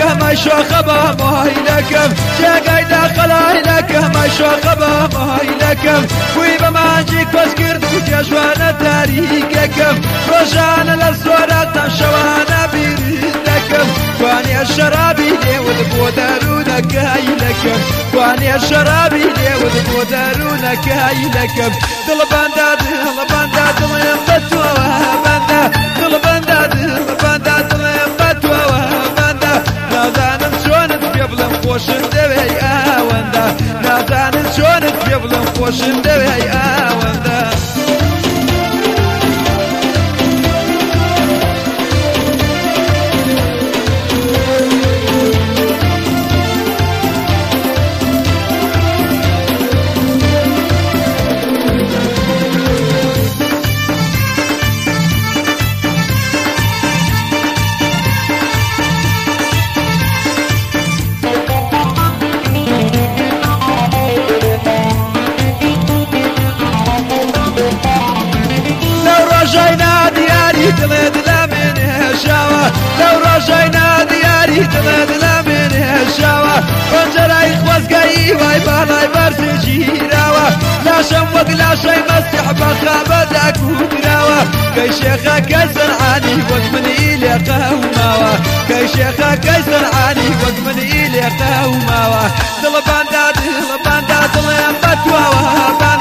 ما شوخ با ماهی لکم جگای داخلای لکم ما شوخ با ماهی لکم کوی بمانجی کس کرد و جشوان تاریککم روشان لسورات شوان بیرید لکم توانی الشرابي ليود بودارونك هاي لكم تواني الشرابي ليود بودارونك هاي لكم دل باندا دل باندا دل ينبتوا شلون تقبلن خوشن دڵێ دلا من هێشاوە لەو ڕۆژاینا دیاری دڵێ دلا من هێشاوە پەنجەرای خۆزگایی وای باڵای بەرزی گیراوە لاشەم وەک لاشەی مەسیح بە خابەدا کوراوە کەی شێخە کەی سەرعانی وەک منی لێ قەوماوە کەی شێخە کەی سەرعانی وەک منی لێ قەوماوە دڵ باندا دڵ باندا دڵێم بەتواوە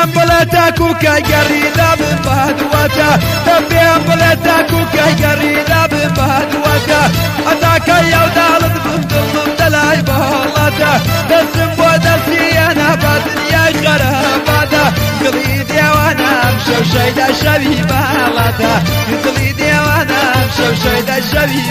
دەپێم بڵێ تاکو کای گەڕیدا بم بەهدوەتە دەپێم بڵێ تاکو کای گەڕیدا بم بەهدوەتە ئەتاکە یاوداڵت بم دڵم دەلای بەهڵەتە دەستم بۆ دەستیەنە بە دنیای خەرەباتە دڵی دێوانم شەوشەیدا شەوی باڵاتە دڵی دێوانم شەوشەیدا شەوی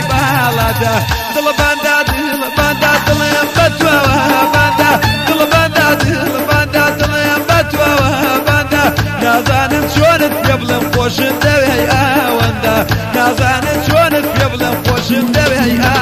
عاشق دوي